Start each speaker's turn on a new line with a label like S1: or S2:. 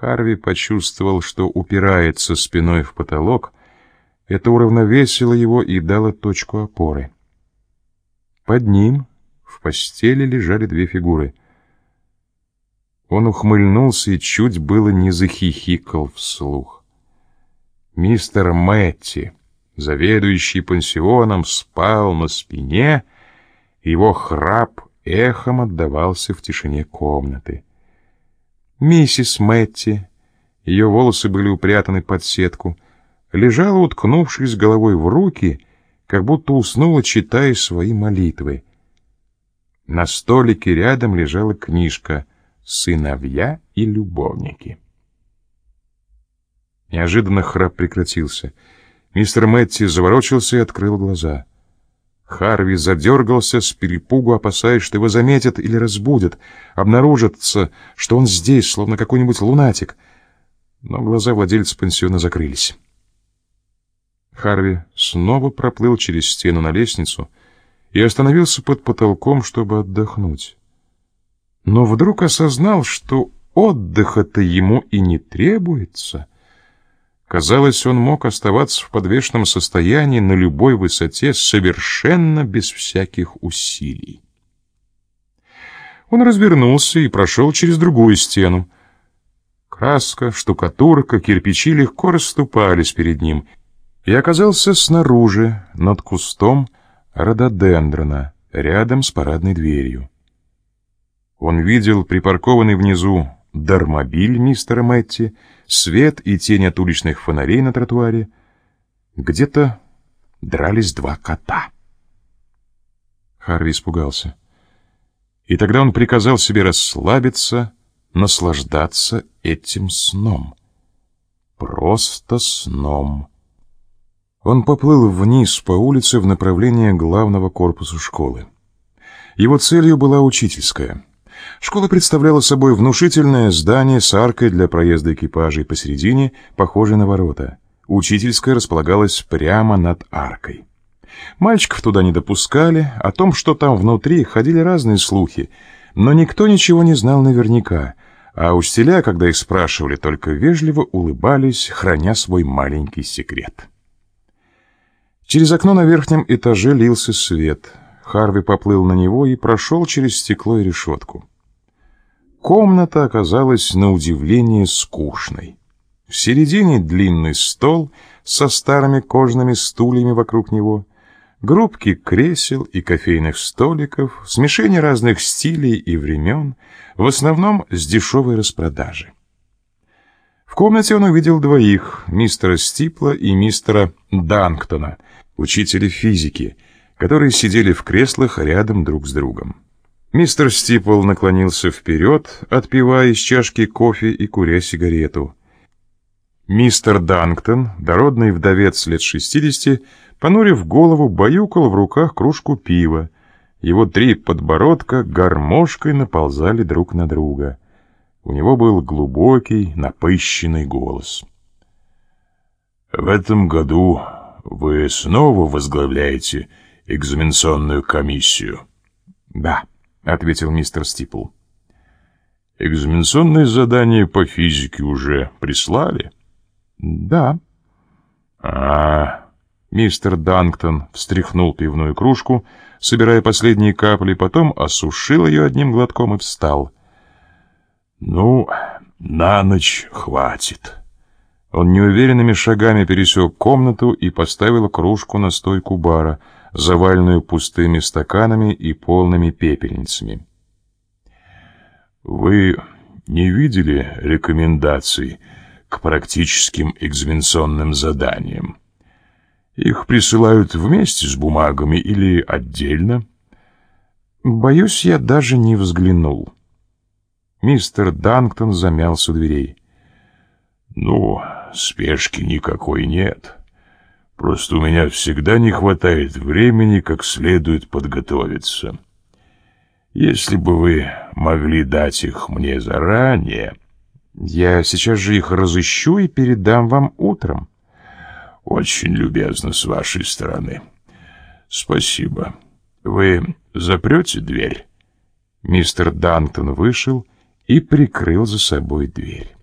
S1: Харви почувствовал, что упирается спиной в потолок. Это уравновесило его и дало точку опоры. Под ним в постели лежали две фигуры. Он ухмыльнулся и чуть было не захихикал вслух. Мистер Мэтти, заведующий пансионом, спал на спине, его храп эхом отдавался в тишине комнаты. Миссис Мэтти, ее волосы были упрятаны под сетку, лежала, уткнувшись головой в руки, как будто уснула, читая свои молитвы. На столике рядом лежала книжка «Сыновья и любовники». Неожиданно храп прекратился. Мистер Мэтти заворочился и открыл глаза. Харви задергался с перепугу, опасаясь, что его заметят или разбудят. Обнаружится, что он здесь, словно какой-нибудь лунатик. Но глаза владельца пансиона закрылись. Харви снова проплыл через стену на лестницу и остановился под потолком, чтобы отдохнуть. Но вдруг осознал, что отдыха-то ему и не требуется. Казалось, он мог оставаться в подвешенном состоянии на любой высоте совершенно без всяких усилий. Он развернулся и прошел через другую стену. Краска, штукатурка, кирпичи легко расступались перед ним и оказался снаружи, над кустом рододендрона, рядом с парадной дверью. Он видел припаркованный внизу дармобиль мистера Мэтти, свет и тень от уличных фонарей на тротуаре. Где-то дрались два кота. Харви испугался. И тогда он приказал себе расслабиться, наслаждаться этим сном. Просто сном. Он поплыл вниз по улице в направлении главного корпуса школы. Его целью была учительская — Школа представляла собой внушительное здание с аркой для проезда экипажей посередине, похожей на ворота. Учительская располагалась прямо над аркой. Мальчиков туда не допускали, о том, что там внутри, ходили разные слухи, но никто ничего не знал наверняка, а учителя, когда их спрашивали, только вежливо улыбались, храня свой маленький секрет. Через окно на верхнем этаже лился свет. Харви поплыл на него и прошел через стекло и решетку. Комната оказалась на удивление скучной. В середине длинный стол со старыми кожаными стульями вокруг него, группки кресел и кофейных столиков, смешение разных стилей и времен, в основном с дешевой распродажи. В комнате он увидел двоих, мистера Стипла и мистера Данктона, учителя физики, которые сидели в креслах рядом друг с другом. Мистер Стипл наклонился вперед, отпивая из чашки кофе и куря сигарету. Мистер Данктон, дородный вдовец лет шестидесяти, понурив голову, баюкал в руках кружку пива. Его три подбородка гармошкой наползали друг на друга. У него был глубокий, напыщенный голос. «В этом году вы снова возглавляете экзаменационную комиссию?» «Да». — ответил мистер Стипл. «Экзаменационные задания по физике уже прислали?» «Да». «А...» Мистер Данктон встряхнул пивную кружку, собирая последние капли, потом осушил ее одним глотком и встал. «Ну, на ночь хватит». Он неуверенными шагами пересек комнату и поставил кружку на стойку бара — заваленную пустыми стаканами и полными пепельницами. «Вы не видели рекомендаций к практическим экзаменационным заданиям? Их присылают вместе с бумагами или отдельно?» «Боюсь, я даже не взглянул». Мистер Данктон замялся дверей. «Ну, спешки никакой нет». Просто у меня всегда не хватает времени как следует подготовиться. Если бы вы могли дать их мне заранее... Я сейчас же их разыщу и передам вам утром. Очень любезно с вашей стороны. Спасибо. Вы запрете дверь? Мистер Дантон вышел и прикрыл за собой дверь.